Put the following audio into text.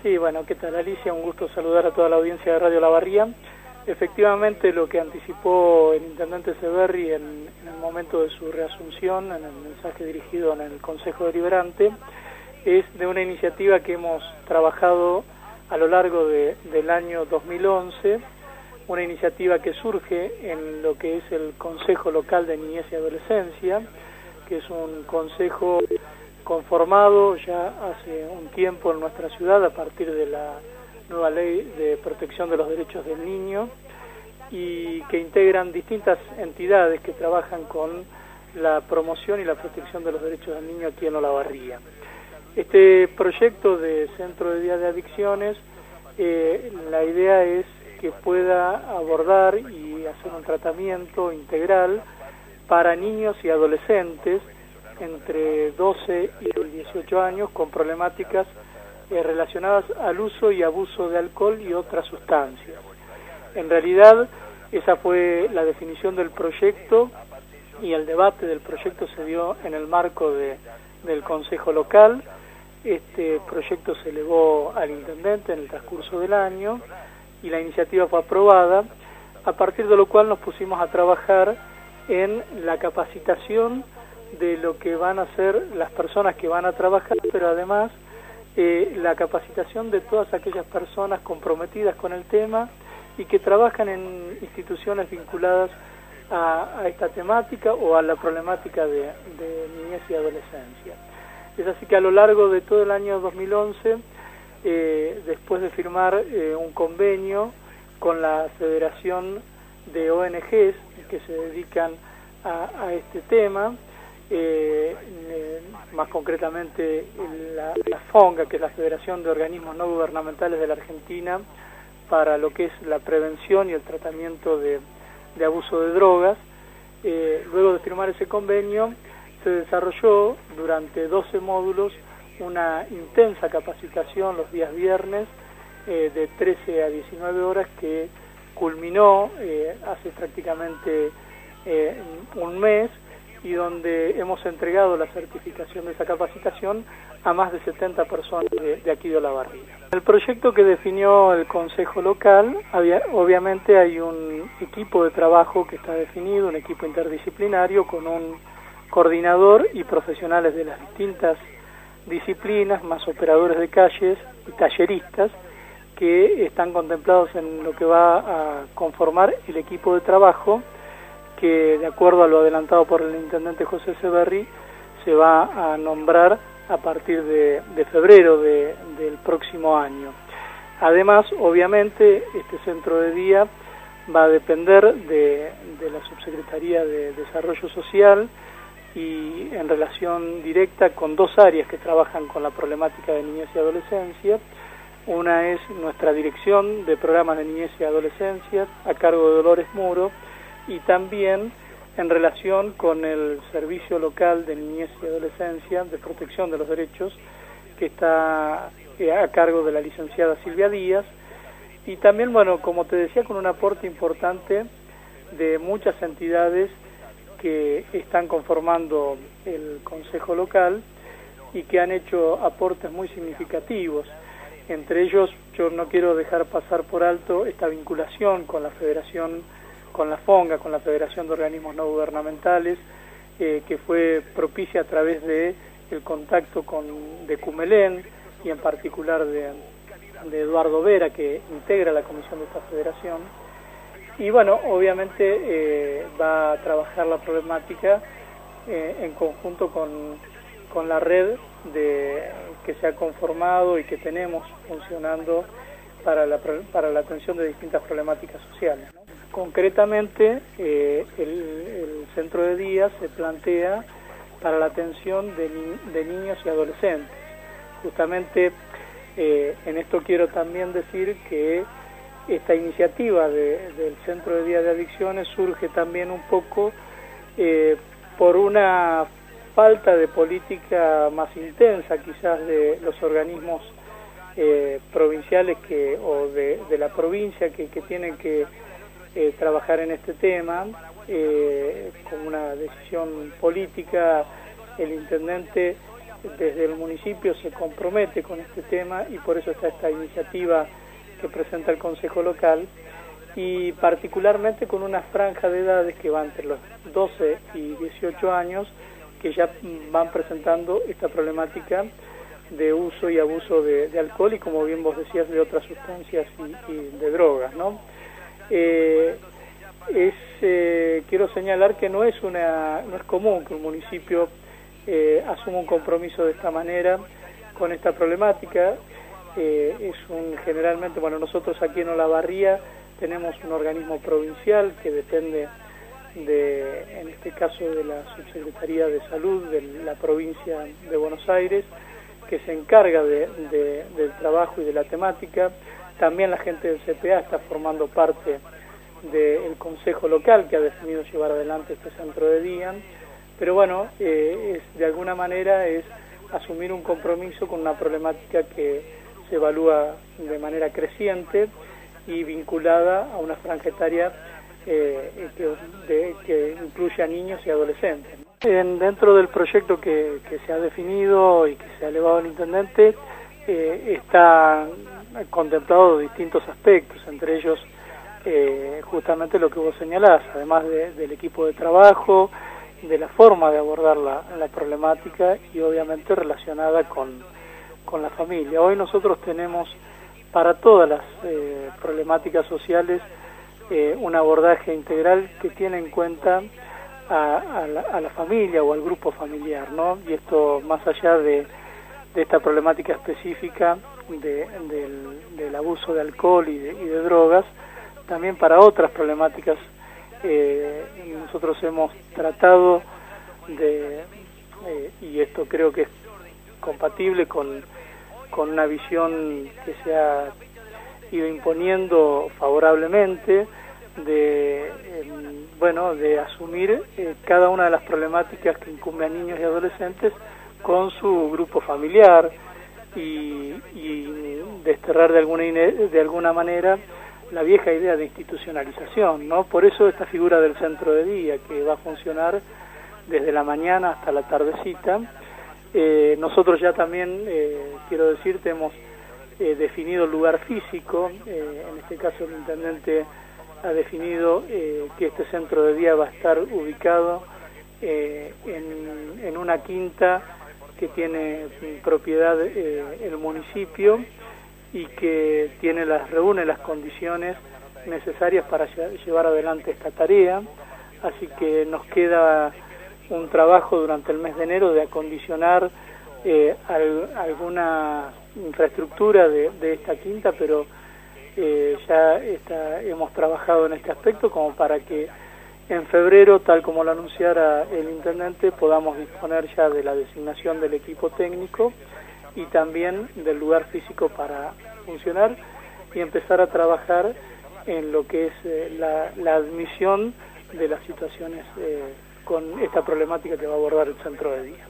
Sí, bueno, ¿qué tal Alicia? Un gusto saludar a toda la audiencia de Radio La Barría. Efectivamente, lo que anticipó el intendente Severri en, el momento de su reasunción, en el mensaje dirigido en el Consejo Deliberante, es de una iniciativa que hemos trabajado a lo largo del año 2011, una iniciativa que surge en lo que es el Consejo Local de Niñez y Adolescencia, que es un consejo conformado ya hace un tiempo en nuestra ciudad a partir de la nueva ley de protección de los derechos del niño y que integran distintas entidades que trabajan con la promoción y la protección de los derechos del niño aquí en Olavarría. Este proyecto de Centro de Día de Adicciones, eh, la idea es que pueda abordar y hacer un tratamiento integral para niños y adolescentes entre 12 y 18 años con problemáticas eh, relacionadas al uso y abuso de alcohol y otras sustancias. En realidad, esa fue la definición del proyecto y el debate del proyecto se dio en el marco de, del Consejo Local. Este proyecto se elevó al intendente en el transcurso del año y la iniciativa fue aprobada, a partir de lo cual nos pusimos a trabajar en la capacitación de lo que van a ser las personas que van a trabajar, pero además eh, la capacitación de todas aquellas personas comprometidas con el tema y que trabajan en instituciones vinculadas a, esta temática o a la problemática de, de, niñez y adolescencia. Es así que a lo largo de todo el año 2011, eh, después de firmar eh, un convenio con la Federación de ONGs que se dedican a este tema, eh, eh, más concretamente la, FONGA, que es la Federación de Organismos No Gubernamentales de la Argentina, para lo que es la prevención y el tratamiento de, abuso de drogas. Eh, luego de firmar ese convenio, se desarrolló durante 12 módulos una intensa capacitación los días viernes de 13 a 19 horas que culminó hace prácticamente un mes y donde hemos entregado la certificación de esa capacitación a más de 70 personas de, aquí de Olavarría. El proyecto que definió el Consejo Local, obviamente hay un equipo de trabajo que está definido, un equipo interdisciplinario con un coordinador y profesionales de las distintas disciplinas, más operadores de calles y talleristas, que están contemplados en lo que va a conformar el equipo de trabajo que de acuerdo a lo adelantado por el intendente José Severri se va a nombrar a partir de, febrero del próximo año. Además, obviamente, este centro de día va a depender de, la Subsecretaría de Desarrollo Social y en relación directa con dos áreas que trabajan con la problemática de niñez y adolescencia. Una es nuestra dirección de programas de niñez y adolescencia a cargo de Dolores Muro, y también en relación con el Servicio Local de Niñez y Adolescencia de Protección de los Derechos, que está a cargo de la licenciada Silvia Díaz, y también, bueno, como te decía, con un aporte importante de muchas entidades que están conformando el Consejo Local y que han hecho aportes muy significativos. Entre ellos, yo no quiero dejar pasar por alto esta vinculación con la Federación con la FONGA, con la Federación de Organismos No Gubernamentales, eh, que fue propicia a través de el contacto con de Cumelén y en particular de, Eduardo Vera, que integra la comisión de esta federación. Y bueno, obviamente eh, va a trabajar la problemática eh, en conjunto con, la red de, que se ha conformado y que tenemos funcionando para la, para la atención de distintas problemáticas sociales. Concretamente, eh, el, centro de día se plantea para la atención de, niños y adolescentes. Justamente eh, en esto quiero también decir que esta iniciativa del Centro de Día de Adicciones surge también un poco eh, por una falta de política más intensa quizás de los organismos provinciales que, o de, la provincia que tienen que eh, trabajar en este tema. Eh, con una decisión política, el intendente desde el municipio se compromete con este tema y por eso está esta iniciativa que presenta el Consejo Local y particularmente con una franja de edades que va entre los 12 y 18 años que ya van presentando esta problemática de uso y abuso de, alcohol y como bien vos decías de otras sustancias y, de drogas, ¿no? Eh, es, eh, quiero señalar que no es una no es común que un municipio eh, asuma un compromiso de esta manera con esta problemática. Es un generalmente bueno nosotros aquí en Olavarría tenemos un organismo provincial que depende de en este caso de la subsecretaría de salud de la provincia de Buenos Aires que se encarga de, del trabajo y de la temática también la gente del CPA está formando parte del consejo local que ha definido llevar adelante este centro de día, pero bueno, eh, es, de alguna manera es asumir un compromiso con una problemática que se evalúa de manera creciente y vinculada a una franja etaria eh, que, que, incluye a niños y adolescentes. En, dentro del proyecto que, que, se ha definido y que se ha elevado al intendente, eh, está contemplado distintos aspectos, entre ellos eh, justamente lo que vos señalás, además del equipo de trabajo, de la forma de abordar la, problemática y obviamente relacionada con, con, la familia. Hoy nosotros tenemos para todas las eh, problemáticas sociales eh, un abordaje integral que tiene en cuenta a, la, familia o al grupo familiar, ¿no? Y esto más allá de, esta problemática específica del, abuso de alcohol y de drogas, también para otras problemáticas. Eh, nosotros hemos tratado de, eh, y esto creo que es compatible con, con una visión que se ha ido imponiendo favorablemente de em, bueno de asumir eh, cada una de las problemáticas que incumbe a niños y adolescentes con su grupo familiar y, y desterrar de alguna de alguna manera la vieja idea de institucionalización, ¿no? Por eso esta figura del centro de día, que va a funcionar desde la mañana hasta la tardecita. Eh, nosotros ya también, eh, quiero decirte, hemos eh, definido el lugar físico, en este caso el intendente ha definido que este centro de día va a estar ubicado en, en, una quinta que tiene propiedad el municipio, y que tiene las, reúne las condiciones necesarias para llevar adelante esta tarea, así que nos queda un trabajo durante el mes de enero de acondicionar eh, alguna infraestructura de, esta quinta, pero eh, ya está, hemos trabajado en este aspecto como para que en febrero, tal como lo anunciara el intendente, podamos disponer ya de la designación del equipo técnico y también del lugar físico para funcionar y empezar a trabajar en lo que es eh, la, admisión de las situaciones eh, con esta problemática que va a abordar el centro de día.